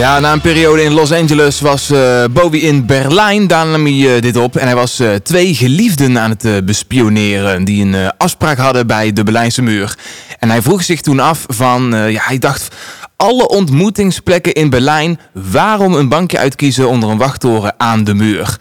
Ja, na een periode in Los Angeles was uh, Bowie in Berlijn. Daar nam hij uh, dit op. En hij was uh, twee geliefden aan het bespioneren. Die een afspraak hadden bij de Berlijnse muur. En hij vroeg zich toen af van... ja, hij dacht... Alle ontmoetingsplekken in Berlijn, waarom een bankje uitkiezen onder een wachttoren aan de muur?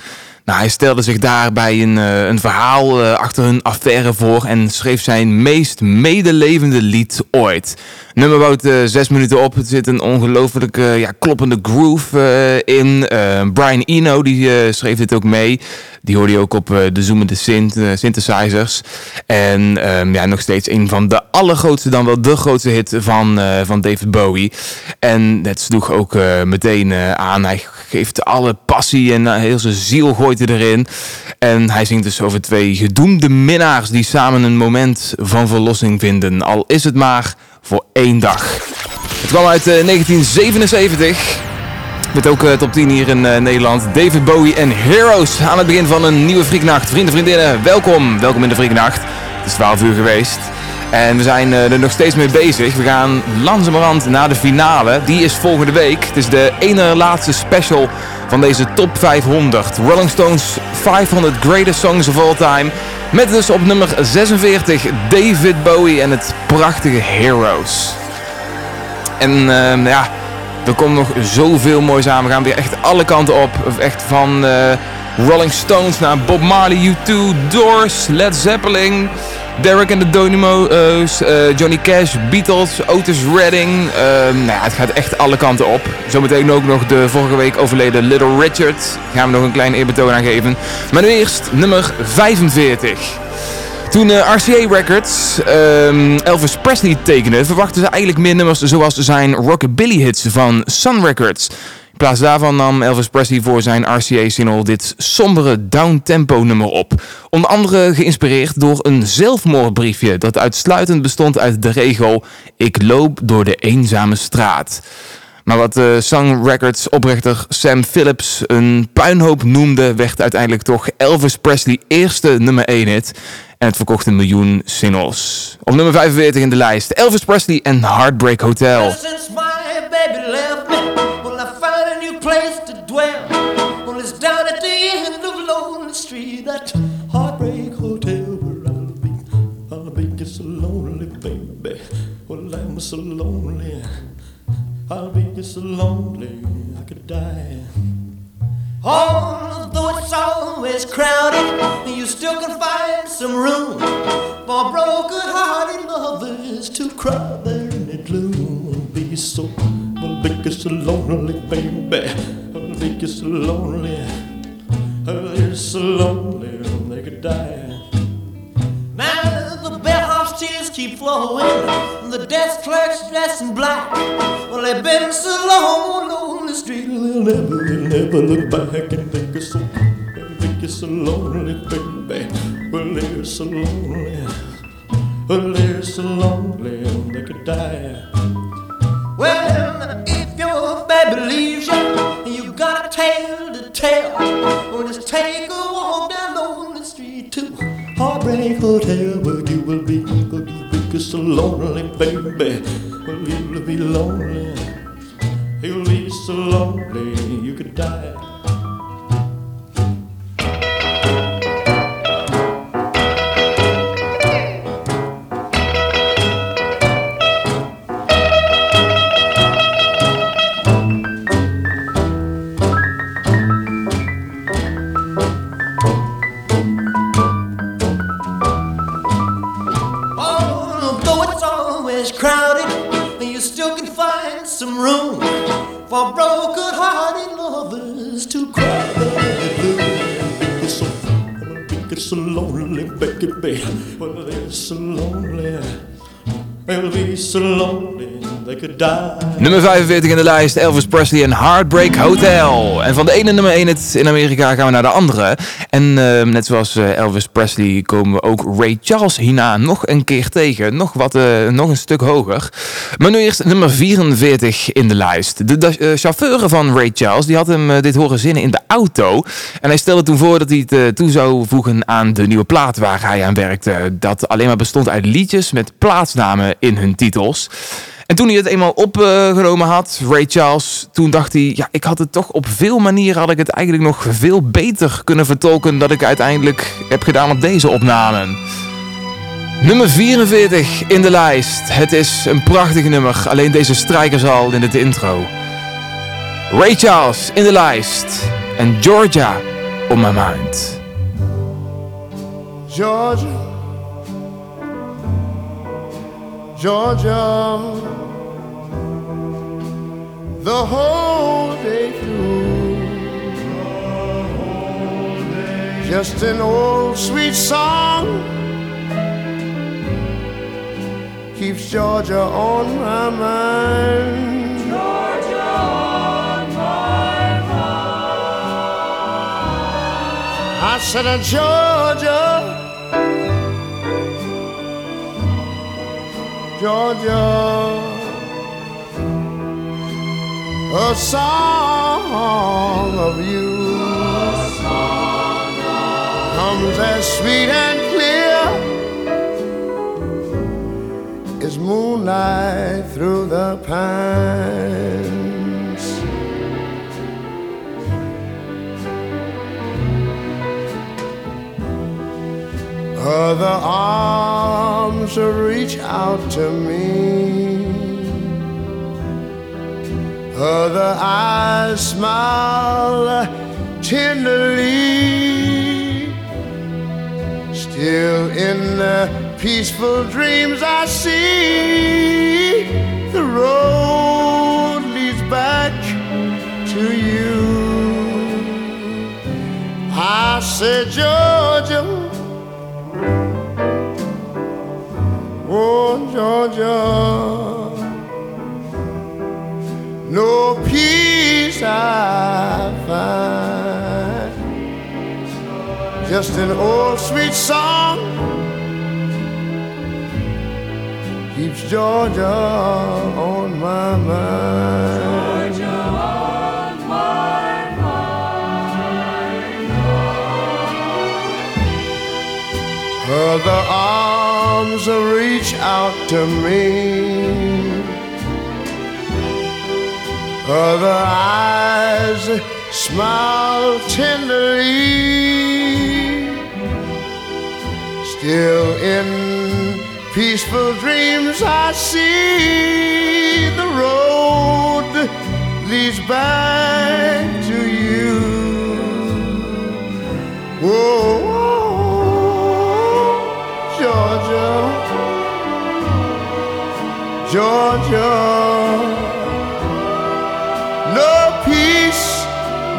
Nou, hij stelde zich daarbij een, uh, een verhaal uh, achter hun affaire voor en schreef zijn meest medelevende lied ooit. Nummer bouwt uh, zes minuten op. Er zit een ongelooflijk ja, kloppende groove in. Brian Eno die schreef dit ook mee. Die hoorde je ook op de zoomende synth, synthesizers. En um, ja, nog steeds een van de allergrootste, dan wel de grootste hit van, van David Bowie. En het sloeg ook meteen aan. Geeft alle passie en heel zijn ziel gooit erin. En hij zingt dus over twee gedoemde minnaars die samen een moment van verlossing vinden. Al is het maar voor één dag. Het kwam uit 1977. Eh, Met ook uh, top 10 hier in Nederland. David Bowie en Heroes aan het begin van een nieuwe Frieknacht. Vrienden, vriendinnen, welkom. Welkom in de Frieknacht. Het is 12 uur geweest. En we zijn er nog steeds mee bezig. We gaan langzamerhand naar de finale. Die is volgende week. Het is de ene laatste special van deze top 500. Rolling Stones 500 Greatest Songs of All Time. Met dus op nummer 46 David Bowie en het prachtige Heroes. En uh, ja, er komt nog zoveel moois aan. We gaan weer echt alle kanten op. Echt van uh, Rolling Stones naar Bob Marley, U2, Doors, Led Zeppelin... Derek en de Dynamos, uh, Johnny Cash, Beatles, Otis Redding. Uh, nou ja, het gaat echt alle kanten op. Zometeen ook nog de vorige week overleden Little Richard. Gaan we nog een klein eerbetoon aan geven. Maar nu eerst nummer 45. Toen uh, RCA Records ehm, Elvis Presley tekende, verwachten ze eigenlijk meer nummers zoals zijn rockabilly hits van Sun Records plaats daarvan nam Elvis Presley voor zijn RCA-single dit sombere downtempo nummer op. Onder andere geïnspireerd door een zelfmoordbriefje dat uitsluitend bestond uit de regel Ik loop door de eenzame straat. Maar wat de Song Records oprichter Sam Phillips een puinhoop noemde, werd uiteindelijk toch Elvis Presley eerste nummer 1 hit. En het verkocht een miljoen singles. Op nummer 45 in de lijst Elvis Presley en Heartbreak Hotel. So lonely. I'll be so lonely, I could die. Although it's always crowded, you still can find some room for broken-hearted lovers to cry there in the gloom. Be so I'll you so lonely, baby. I'll you so lonely. Oh, you're so lonely, they could die. Tears keep flowing. The desk clerk's dressed in black. Well, they've been so long on the street, they'll never, they'll never look back and think you so, think you so lonely, baby. Well, they're so lonely. Well, they're so lonely, they could die. Well, if your baby leaves you, and you got a tale to tell, well, just take a walk down lonely street to Heartbreak Hotel, where you will be, so lonely, baby. Well, you'll be lonely, you'll be so lonely, you could die. Lonely. So. Nummer 45 in de lijst, Elvis Presley en Heartbreak Hotel. En van de ene nummer 1 in Amerika gaan we naar de andere. En uh, net zoals uh, Elvis Presley komen we ook Ray Charles hierna nog een keer tegen. Nog, wat, uh, nog een stuk hoger. Maar nu eerst nummer 44 in de lijst. De, de chauffeur van Ray Charles die had hem dit horen zinnen in de auto. En hij stelde toen voor dat hij het toe zou voegen aan de nieuwe plaat waar hij aan werkte. Dat alleen maar bestond uit liedjes met plaatsnamen in hun titels. En toen hij het eenmaal opgenomen had, Ray Charles, toen dacht hij, ja, ik had het toch op veel manieren had ik het eigenlijk nog veel beter kunnen vertolken dat ik uiteindelijk heb gedaan op deze opname. Nummer 44 in de lijst. Het is een prachtig nummer, alleen deze strijkers al in de intro. Ray Charles in de lijst en Georgia on my mind. Georgia, Georgia, the whole day through. Just an old sweet song keeps Georgia on my mind. Said, uh, Georgia, Georgia, a song of you. Comes as sweet and clear. As moonlight through the pines. Other arms reach out to me. Other eyes smile tenderly. Still in the peaceful dreams I see the road leads back to you. I said, Georgia. Oh, Georgia, no peace I find. Just an old sweet song keeps Georgia on my mind. Other arms reach out to me. Other eyes smile tenderly. Still in peaceful dreams, I see the road leads back to you. Whoa, Georgia. No peace,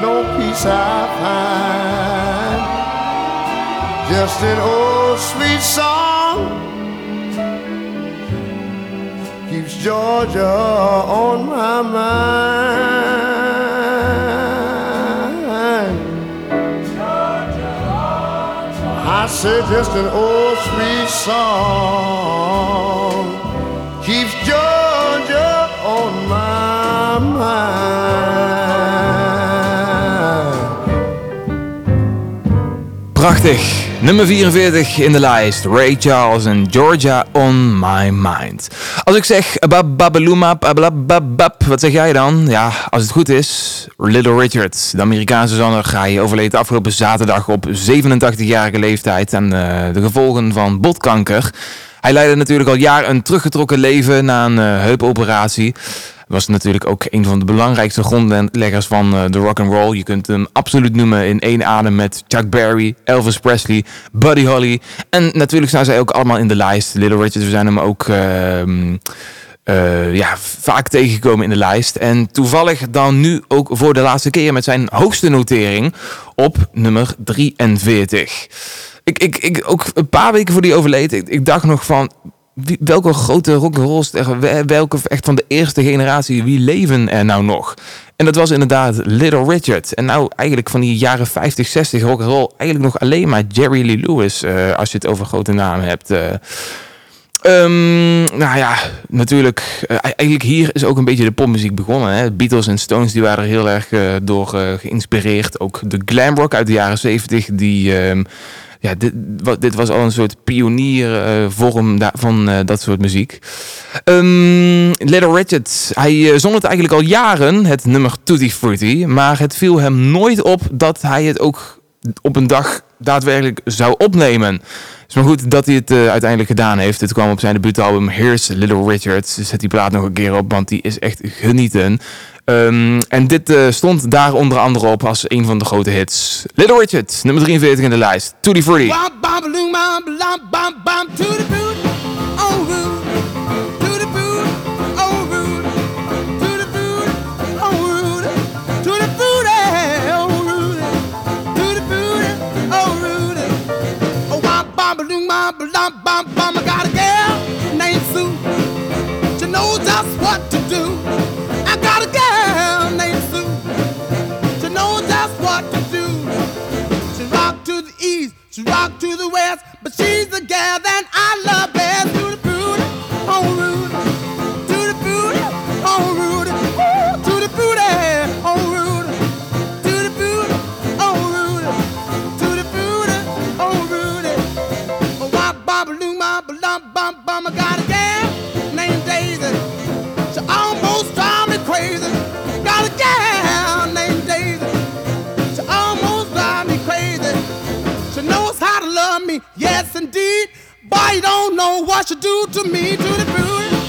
no peace I find. Just an old sweet song keeps Georgia on my mind. I said just an old sweet song Prachtig. Nummer 44 in de lijst. Ray Charles en Georgia on my mind. Als ik zeg wat zeg jij dan? Ja, als het goed is, Little Richard, de Amerikaanse zanger, hij overleed afgelopen zaterdag op 87-jarige leeftijd aan eh, de gevolgen van botkanker. Hij leidde natuurlijk al jaren een teruggetrokken leven na een uh, heupoperatie was natuurlijk ook een van de belangrijkste grondleggers van uh, de rock and roll. Je kunt hem absoluut noemen in één adem met Chuck Berry, Elvis Presley, Buddy Holly. En natuurlijk staan zij ook allemaal in de lijst. Little Richard, we zijn hem ook uh, uh, ja, vaak tegengekomen in de lijst. En toevallig dan nu ook voor de laatste keer met zijn hoogste notering op nummer 43. Ik, ik, ik, ook een paar weken voor die overleed, ik dacht nog van welke grote rock'n'roll welke echt van de eerste generatie, wie leven er nou nog? En dat was inderdaad Little Richard. En nou eigenlijk van die jaren 50, 60 rock'n'roll eigenlijk nog alleen maar Jerry Lee Lewis, uh, als je het over grote namen hebt. Uh, Um, nou ja, natuurlijk. Uh, eigenlijk hier is ook een beetje de popmuziek begonnen. Hè? Beatles en Stones die waren er heel erg door geïnspireerd. Ook de glam rock uit de jaren 70 die um, ja, dit, dit was al een soort pioniervorm da- van eh, dat soort muziek. Ehm Little Richard, hij eh, zong het eigenlijk al jaren, het nummer Tutti Frutti. Maar het viel hem nooit op dat hij het ook op een dag daadwerkelijk zou opnemen. Het is maar goed dat hij het eh, uiteindelijk gedaan heeft. Het kwam op zijn debuutalbum Here's Little Richard. Dus zet die plaat nog een keer op, want die is echt genieten. Ehm, en dit eh, stond daar onder andere op als een van de grote hits. Little Richard, nummer 43 in de lijst. Tutti Frutti. Bam, bam, bam, I got a girl named Sue, she knows just what to do. I got a girl named Sue, she knows just what to do. She rock to the east, she rock to the west, but she's the gal that I love best. You don't know what she do to me, to the booty,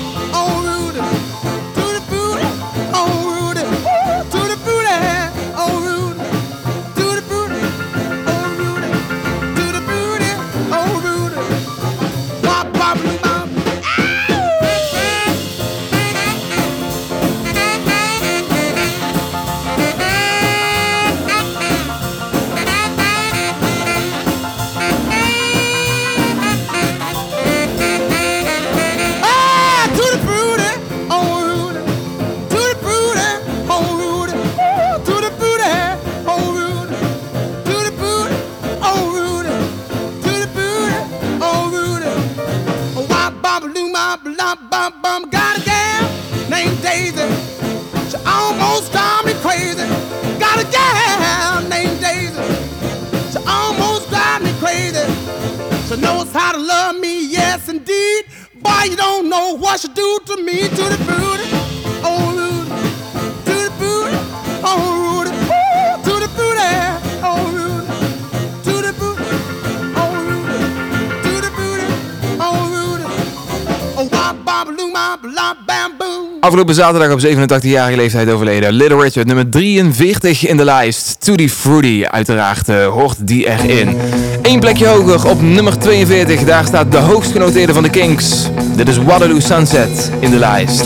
Afgelopen zaterdag op 87-jarige leeftijd overleden. Little Richard, nummer 43 in de lijst. Tutti Fruity, uiteraard eh, hoort die erin. Eén plekje hoger op nummer 42. Daar staat de hoogst genoteerde van de Kings. Dit is Waterloo Sunset in de lijst.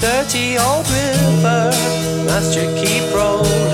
Dirty old river, must you keep rolling,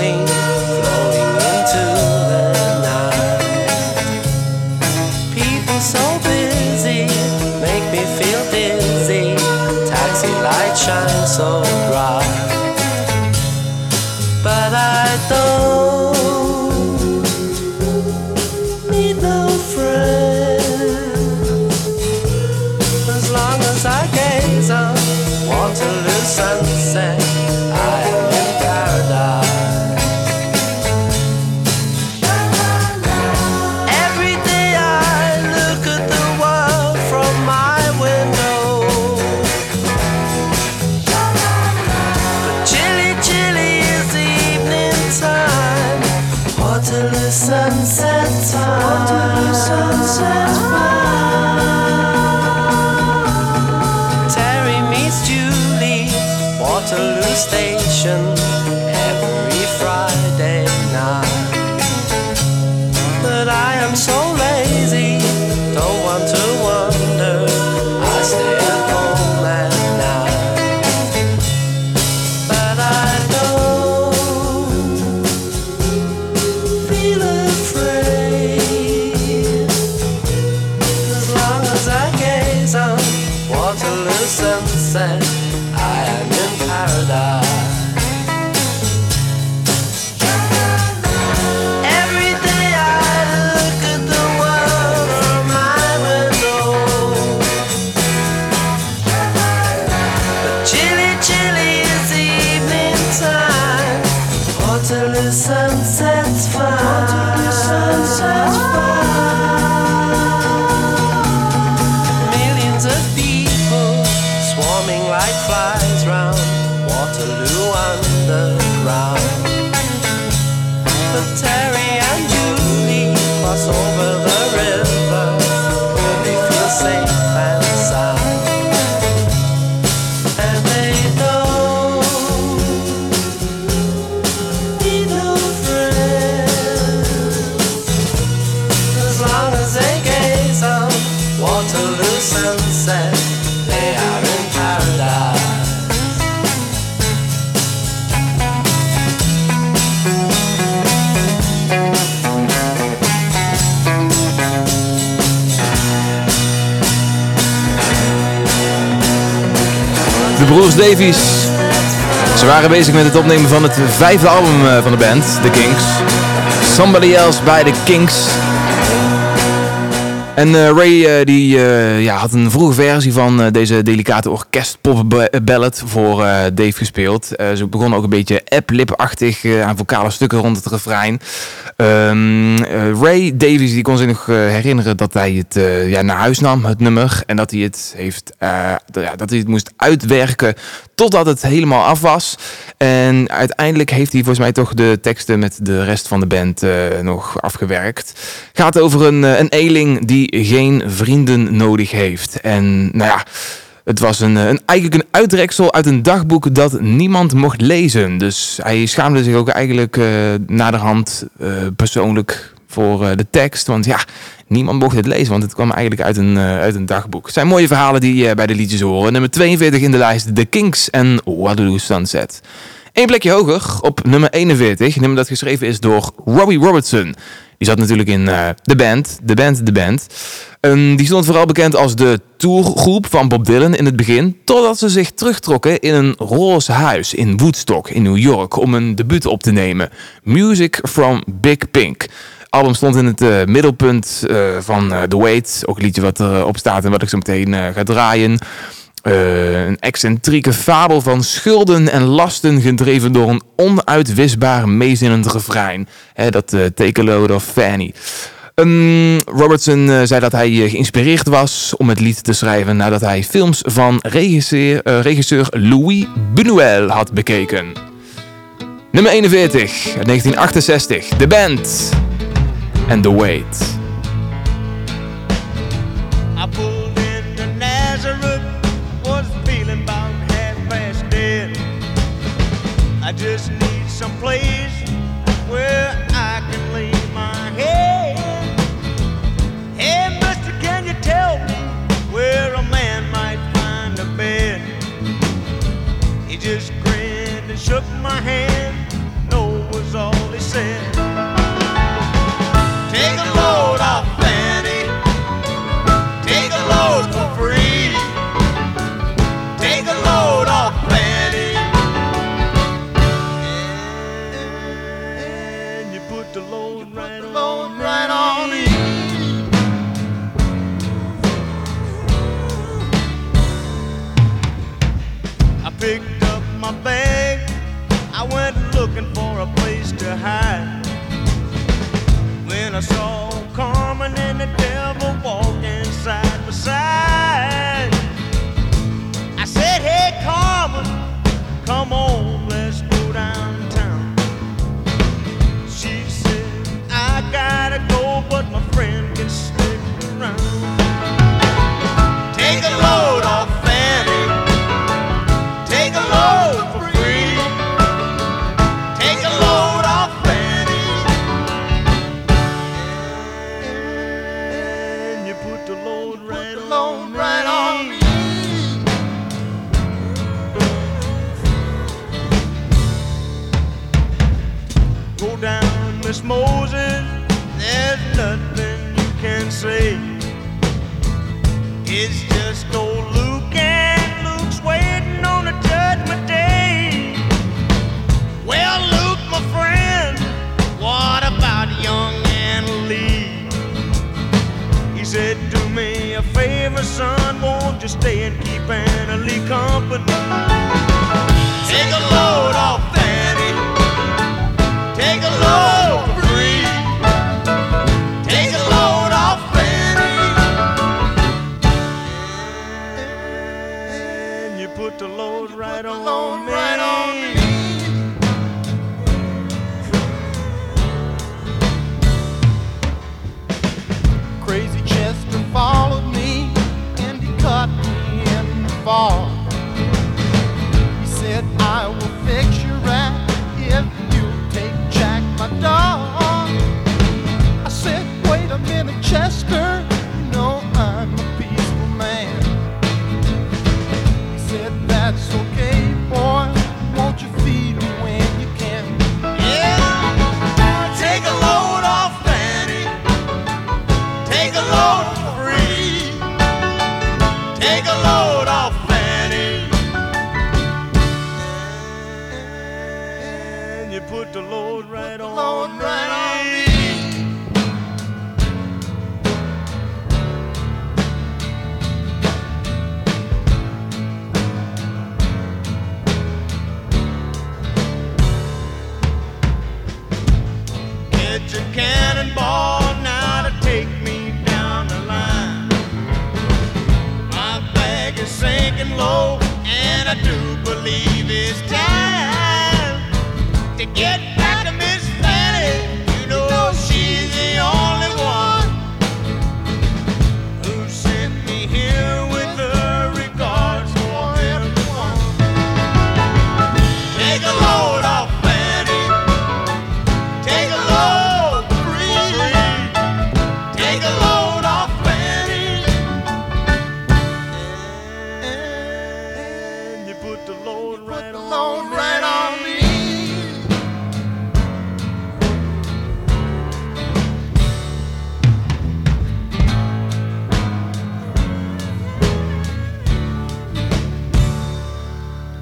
the sunset's fire. sunset's fire. Ze waren bezig met het opnemen van het vijfde album eh, van de band, The Kinks. Somebody Else by The Kinks. En eh, Ray eh, die, eh, ja, had een vroege versie van deze delicate orkestpop ba- ballad voor Dave gespeeld. Ze begon ook een beetje app-lip-achtig aan vocale stukken rond het refrein. Ehm, eh, Ray Davies die kon zich nog herinneren dat hij het ja, naar huis nam, het nummer. En dat hij het, heeft, dat hij het moest uitwerken totdat het helemaal af was. En uiteindelijk heeft hij volgens mij toch de teksten met de rest van de band nog afgewerkt. Gaat over een, een eenling die geen vrienden nodig heeft. En nou ja... Het was een, een, eigenlijk een uitreksel uit een dagboek dat niemand mocht lezen. Dus hij schaamde zich ook eigenlijk eh naderhand eh, persoonlijk voor eh, de tekst. Want ja, niemand mocht het lezen, want het kwam eigenlijk uit een, uit een dagboek. Het zijn mooie verhalen die bij de liedjes horen. Nummer 42 in de lijst, The Kinks en Waterloo Sunset. Eén plekje hoger, op nummer 41. Nummer dat geschreven is door Robbie Robertson. Die zat natuurlijk in eh, de band, de band, de band. Ehm, die stond vooral bekend als de tourgroep van Bob Dylan in het begin. Totdat ze zich terugtrokken in een roze huis in Woodstock in New York om een debuut op te nemen. Music from Big Pink. album stond in het eh, middelpunt eh, van The Wait. Ook een liedje wat erop staat en wat ik zo meteen ga draaien. Eh, een excentrieke fabel van schulden en lasten gedreven door een onuitwisbaar meezinnend refrein. Dat eh, Take of Fanny. Um, Robertson eh, zei dat hij geïnspireerd was om het lied te schrijven nadat hij films van regisseur, regisseur Louis Buñuel had bekeken. Nummer 41 uit 1968, The Band and The Wait. Just grinned and shook my hand. No was all he said. Take a load off Fanny. Take a load for free. Take a load off Fanny. And you put the load right on, right on me. I looking for a place to hide. When I saw Carmen and the devil walking side by side, favor, son, won't you stay and keep Anna Lee company? Take a load off Fanny. Take a load free. Take a load off Fanny. And you put the load right on me. I will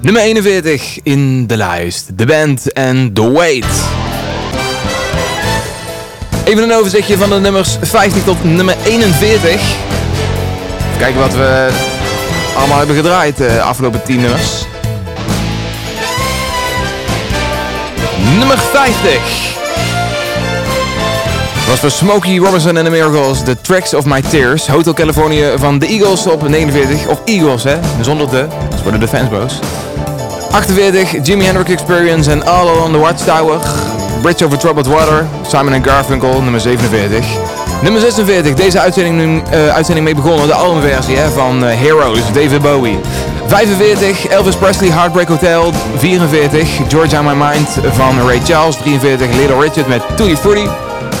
Nummer 41 in de lijst. De band en The Wait. Even een overzichtje van de nummers 50 tot nummer 41. Even kijken wat we allemaal hebben gedraaid de afgelopen 10 nummers. Nummer 50. Was voor Smokey Robinson en the Miracles The Tracks of My Tears. Hotel California van de Eagles op 49. Of Eagles hè, zonder de. Is voor de defense boos. 48, Jimi Hendrix Experience en All Along the Watchtower. Bridge Over Troubled Water, Simon Garfunkel, nummer 47. Nummer 46, deze uitzending, eh, uitzending mee begonnen, de albumversie van eh, Heroes, David Bowie. 45, Elvis Presley, Heartbreak Hotel. 44, Georgia My Mind van Ray Charles. 43, Little Richard met Tutti Frutti.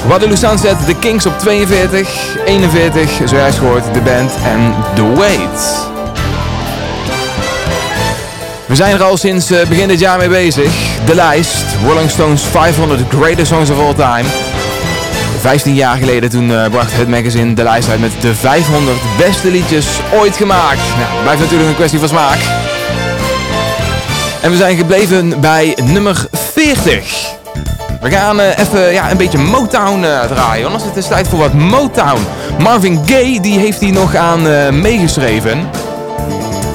Waterloo Sunset, The Kings op 42. 41, zojuist gehoord, de band en The Wait. We zijn er al sinds eh, begin dit jaar mee bezig. De lijst, Rolling Stones 500 Greatest Songs of All Time. 15 jaar geleden toen eh, bracht het magazine de lijst uit met de 500 beste liedjes ooit gemaakt. Nou, blijft natuurlijk een kwestie van smaak. En we zijn gebleven bij nummer 40. We gaan eh, even ja, een beetje Motown eh, draaien, want het is tijd voor wat Motown. Marvin Gaye die heeft hier nog aan meegeschreven.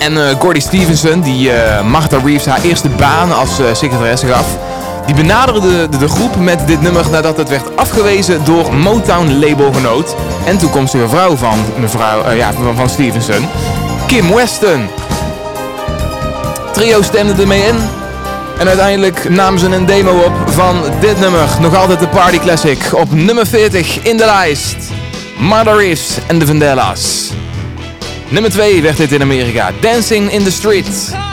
En eh Gordy Stevenson, die eh Martha Reeves haar eerste baan als eh, secretaresse gaf, die benaderde de, de groep met dit nummer nadat het werd afgewezen door Motown labelgenoot en toekomstige vrouw van, mevrouw, ja, van, van Stevenson, Kim Weston. Trio stemde ermee in en uiteindelijk namen ze een demo op van dit nummer, nog altijd de party classic, op nummer 40 in de lijst. Martha Reeves en de Vandellas. Nummer 2 werd dit in Amerika. Dancing in the Street.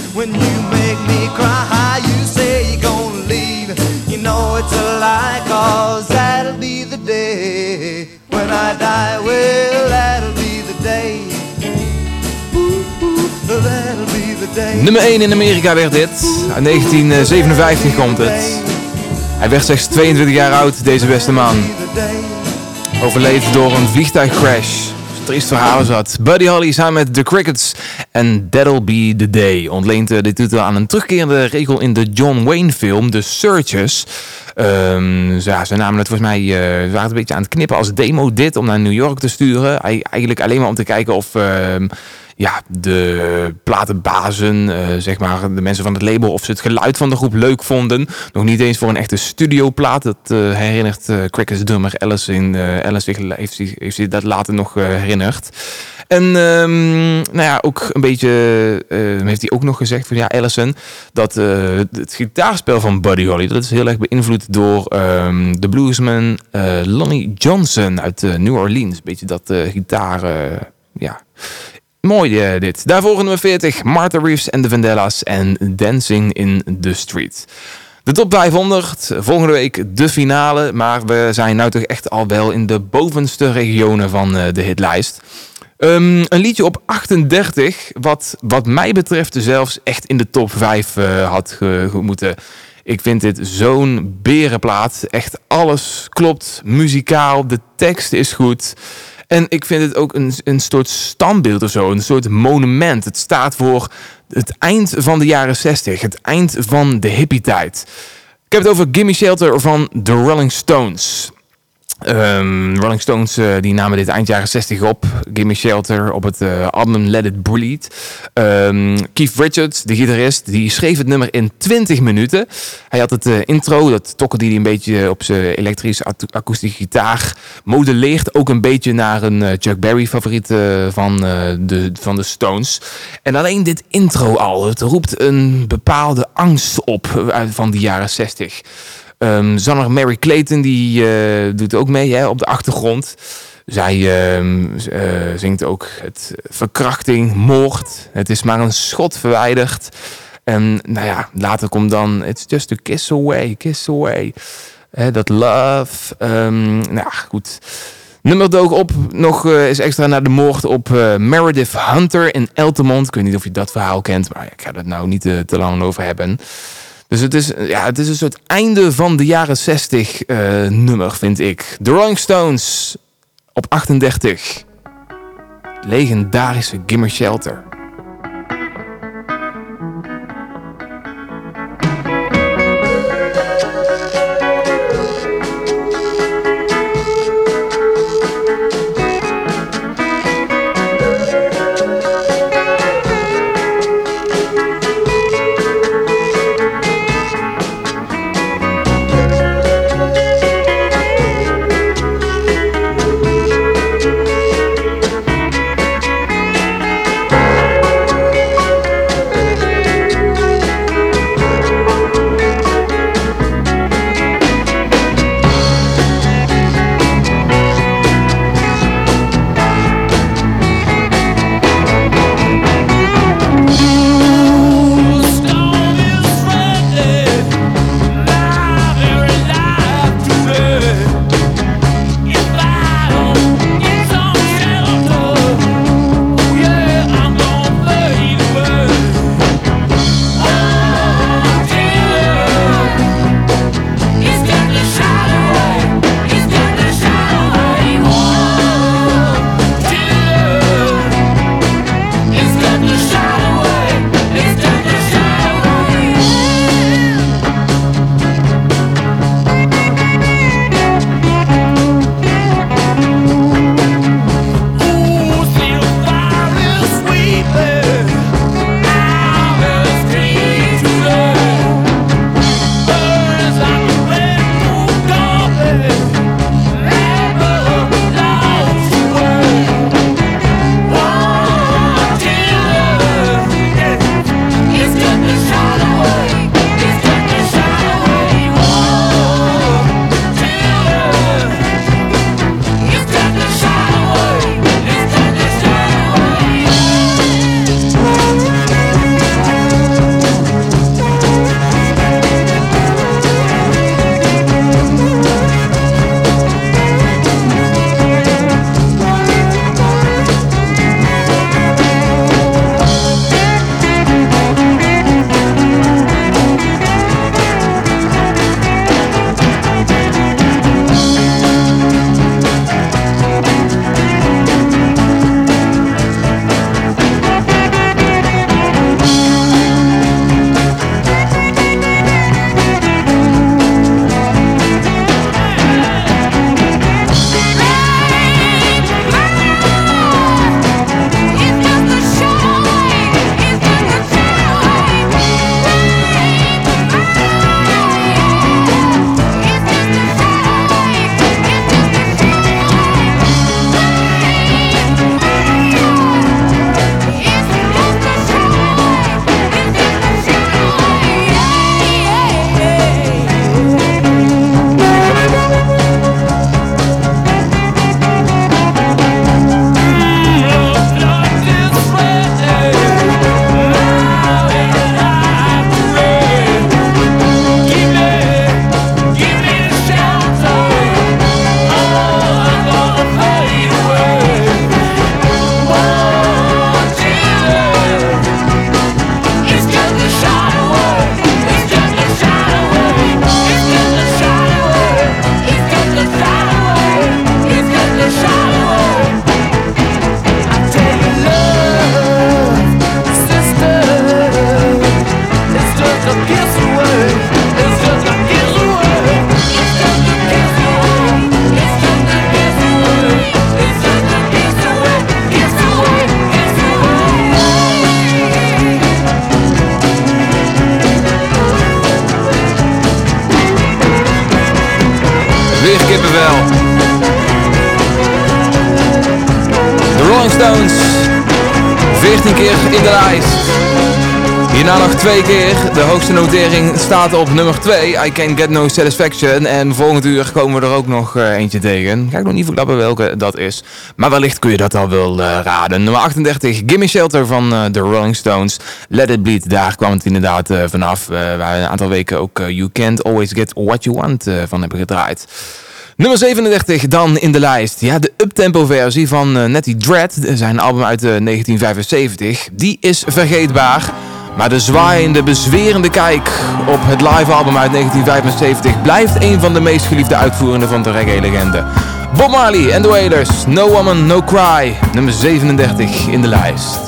when you make me cry. You say you're gonna leave. You know it's a lie, cause that'll be the day when I die. Well, that'll be the day. Ooh, ooh, that'll be the day. Nummer 1 in Amerika werd dit. Uit 1957 komt het. Hij werd slechts 22 jaar oud, deze beste man. Overleed door een vliegtuigcrash. Triest verhaal zat. Buddy Holly samen met The Crickets en That'll Be The Day ontleent eh, dit titel aan een terugkerende regel in de John Wayne film The Searchers. Zo ja, ze namen het volgens mij, eh, waren een beetje aan het knippen als demo dit om naar New York te sturen. Ei- Eigenlijk alleen maar om te kijken of ehm, ja, de platenbazen, eh, zeg maar, de mensen van het label, of ze het geluid van de groep leuk vonden. Nog niet eens voor een echte studioplaat. Dat eh, herinnert uh, Crackers drummer Alice, in, eh, Alice heeft, zich, heeft zich dat later nog eh, herinnerd. En ehm, nou ja, ook een beetje eh, heeft hij ook nog gezegd van ja, Allison, dat eh, het gitaarspel van Buddy Holly, dat is heel erg beïnvloed door ehm, de bluesman eh, Lonnie Johnson uit eh, New Orleans. Beetje dat eh, gitaar, eh, ja, Mooi eh, dit. Daarvoor nummer 40, Martha Reeves en de Vandellas en Dancing in the Street. De top 500, volgende week de finale, maar we zijn nu toch echt al wel in de bovenste regionen van eh, de hitlijst. Ehm, een liedje op 38, wat wat mij betreft zelfs echt in de top 5 eh, had moeten. Ik vind dit zo'n berenplaat. Echt alles klopt, muzikaal, de tekst is goed. En ik vind het ook een, een soort standbeeld of zo, een soort monument. Het staat voor het eind van de jaren 60, het eind van de hippie-tijd. Ik heb het over Gimme Shelter van The Rolling Stones. Ehm, Rolling Stones eh, die namen dit eind jaren 60 op. Gimme Shelter op het eh, album Let It Bleed. Ehm, Keith Richards, de gitarist, die schreef het nummer in 20 minuten. Hij had het eh, intro, dat tokkelde hij een beetje op zijn elektrische akoestische gitaar. Modelleert ook een beetje naar een Chuck Berry favoriet van, de, van de Stones. En alleen dit intro al, het roept een bepaalde angst op van die jaren 60. Ehm zanger Mary Clayton die eh, doet ook mee hè, op de achtergrond. Zij ehm, eh, zingt ook het verkrachting, moord. Het is maar een schot verwijderd. En nou ja, later komt dan It's just a kiss away, kiss away. Hè, dat love. ehm, nou goed. Nummer dook op nog eh, is extra naar de moord op Meredith Hunter in Eltemont. Ik weet niet of je dat verhaal kent, maar ik ga het nou niet te lang over hebben. Dus het is, ja, het is een soort einde van de jaren 60 eh, nummer, vind ik. The Rolling Stones op 38. Legendarische Gimmer Shelter. Twee keer. De hoogste notering staat op nummer 2. I Can Get No Satisfaction. En volgend uur komen we er ook nog eh, eentje tegen. Ga ik nog niet verklappen welke dat is. Maar wellicht kun je dat al wel eh, raden. Nummer 38. Gimme Shelter van eh, de Rolling Stones. Let It Bleed. Daar kwam het inderdaad vanaf. waar een aantal weken ook You Can't Always Get What You Want van hebben gedraaid. Nummer 37 dan in de lijst. Ja, de uptempo versie van Nettie Dread, zijn album uit eh, 1975, die is vergeetbaar. Maar de zwaaiende, bezwerende kijk op het live album uit 1975 blijft een van de meest geliefde uitvoerenden van de reggae-legende. Bob Marley en The Wailers, No Woman, No Cry, nummer 37 in de lijst.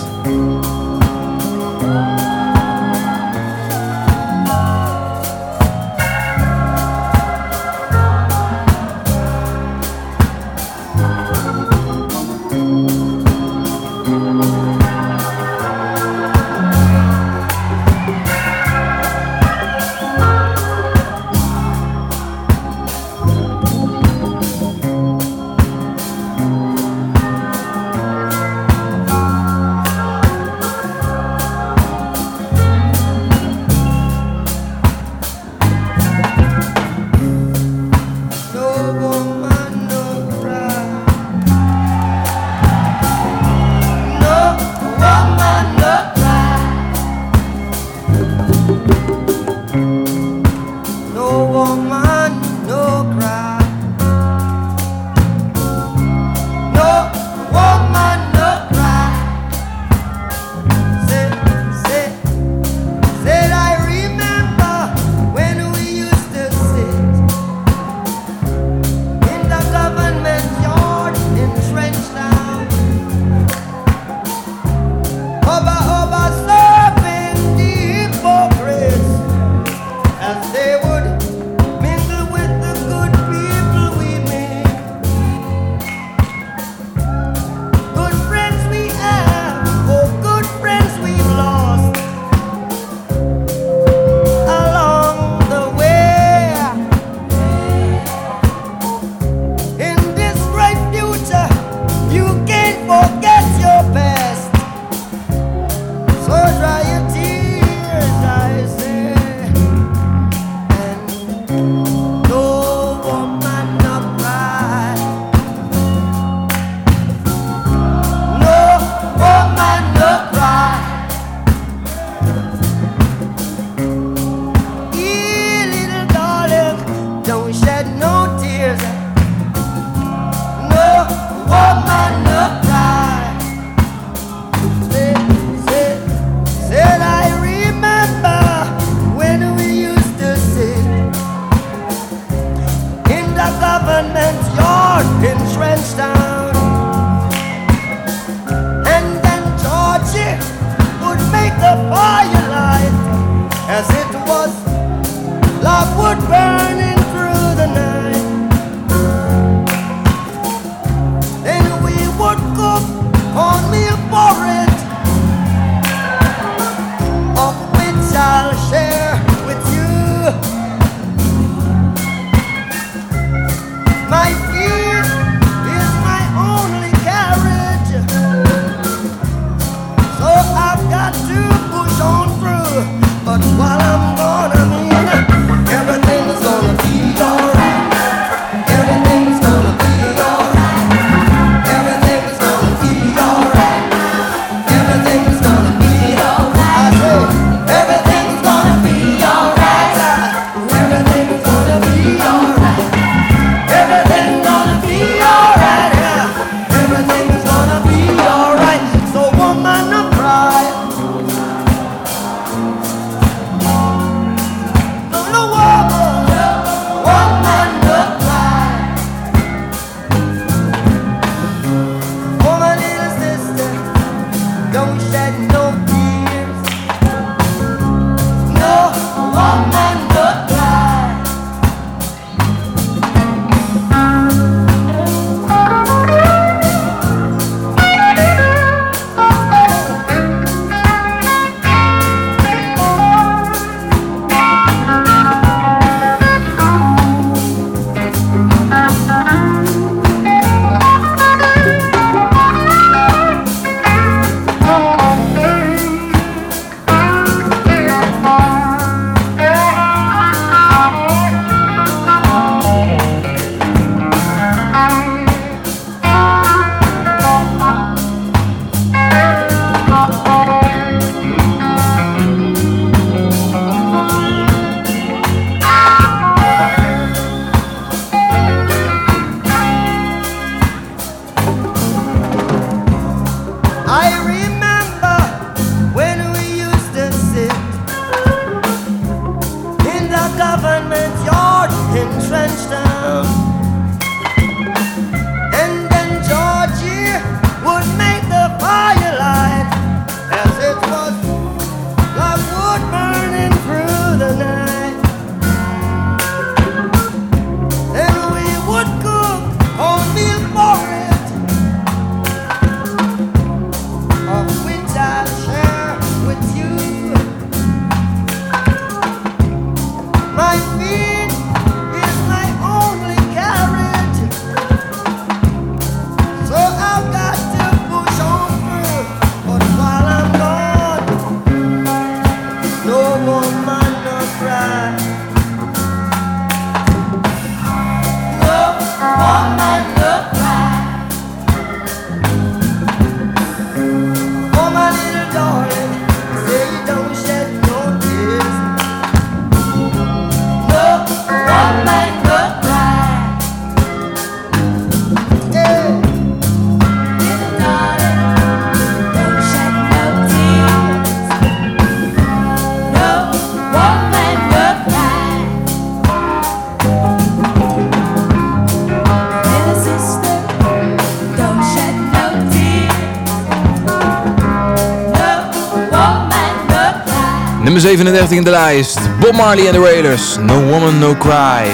37 in de lijst. Bob Marley and the Raiders. No Woman, No Cry.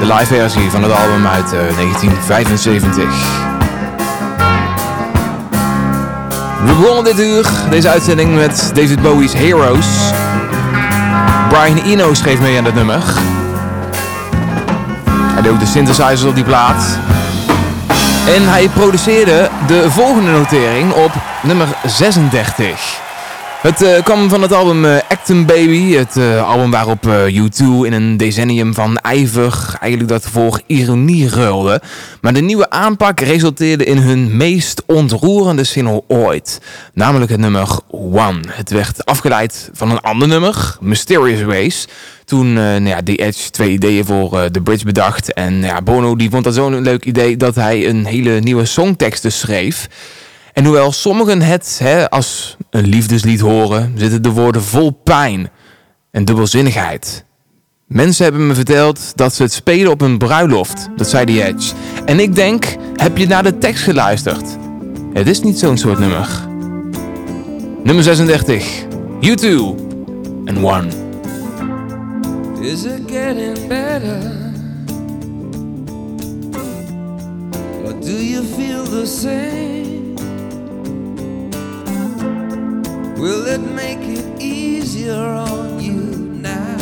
De live versie van het album uit eh, 1975. We begonnen dit uur, deze uitzending, met David Bowie's Heroes. Brian Eno schreef mee aan het nummer. Hij deed ook de synthesizers op die plaat. En hij produceerde de volgende notering op nummer 36. Het eh, kwam van het album eh, Acton Baby, het eh, album waarop eh, U2 in een decennium van ijver, eigenlijk dat voor ironie ruilde. Maar de nieuwe aanpak resulteerde in hun meest ontroerende single ooit, namelijk het nummer One. Het werd afgeleid van een ander nummer, Mysterious Ways. Toen nou ja, The Edge twee ideeën voor The Bridge bedacht. En ja, Bono die vond dat zo'n leuk idee dat hij een hele nieuwe songteksten schreef. En hoewel sommigen het hè, als een liefdeslied horen, zitten de woorden vol pijn en dubbelzinnigheid. Mensen hebben me verteld dat ze het spelen op een bruiloft, dat zei The Edge. En ik denk, heb je naar de tekst geluisterd? Het is niet zo'n soort nummer. Nummer 36, U2 en One. Is it getting better? Do you feel the same? Will it make it easier on you now?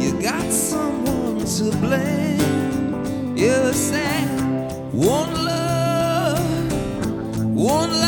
You got someone to blame. You said one love, one life.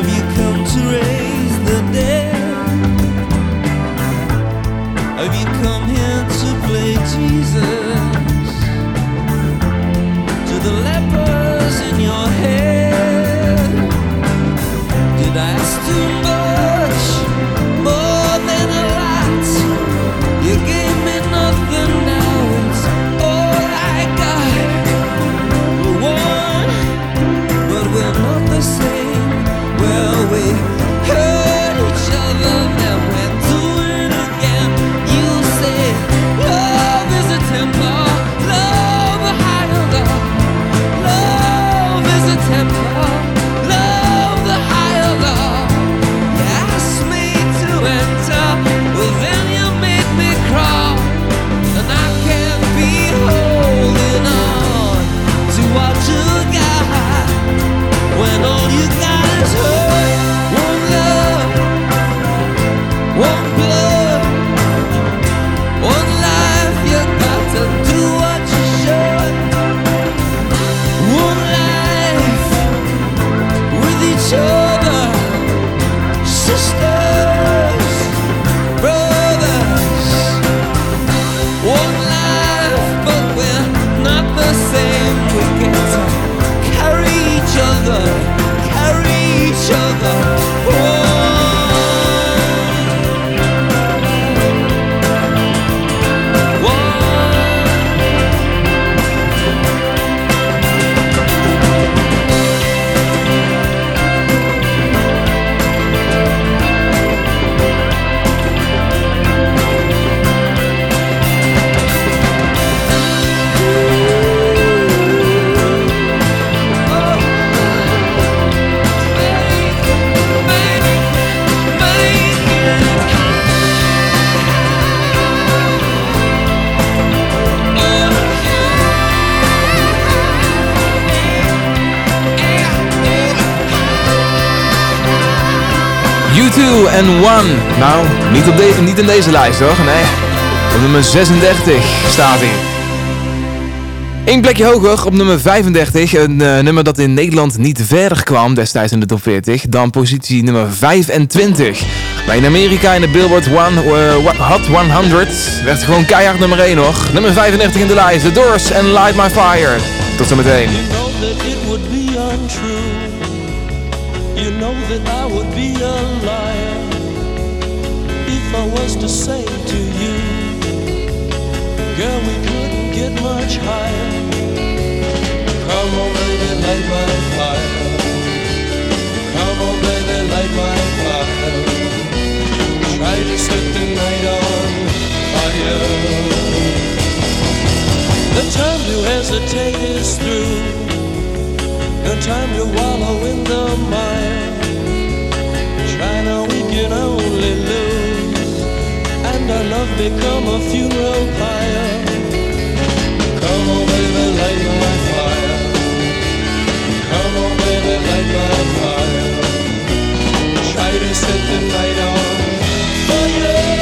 Have you come to raise the dead? Have you come here to play Jesus? 1. Nou, niet, op niet in deze lijst hoor, nee. Op nummer 36 staat hij. Eén plekje hoger op nummer 35. Een eh, nummer dat in Nederland niet verder kwam destijds in de top 40 dan positie nummer 25. Maar in Amerika in de Billboard One, eh, Hot 100 werd gewoon keihard nummer 1 hoor. Nummer 35 in de lijst. The Doors en Light My Fire. Tot zometeen. You know if to say to you, girl, we couldn't get much higher. Come on, baby, light my fire. Come on, baby, light my fire. Try to set the night on fire. The time to hesitate is through. No time to wallow in the mire. Try now, we can only lose. Our love become a funeral pyre. Come on, baby, light my fire. Come on, baby, light my fire. Try to set the night on fire.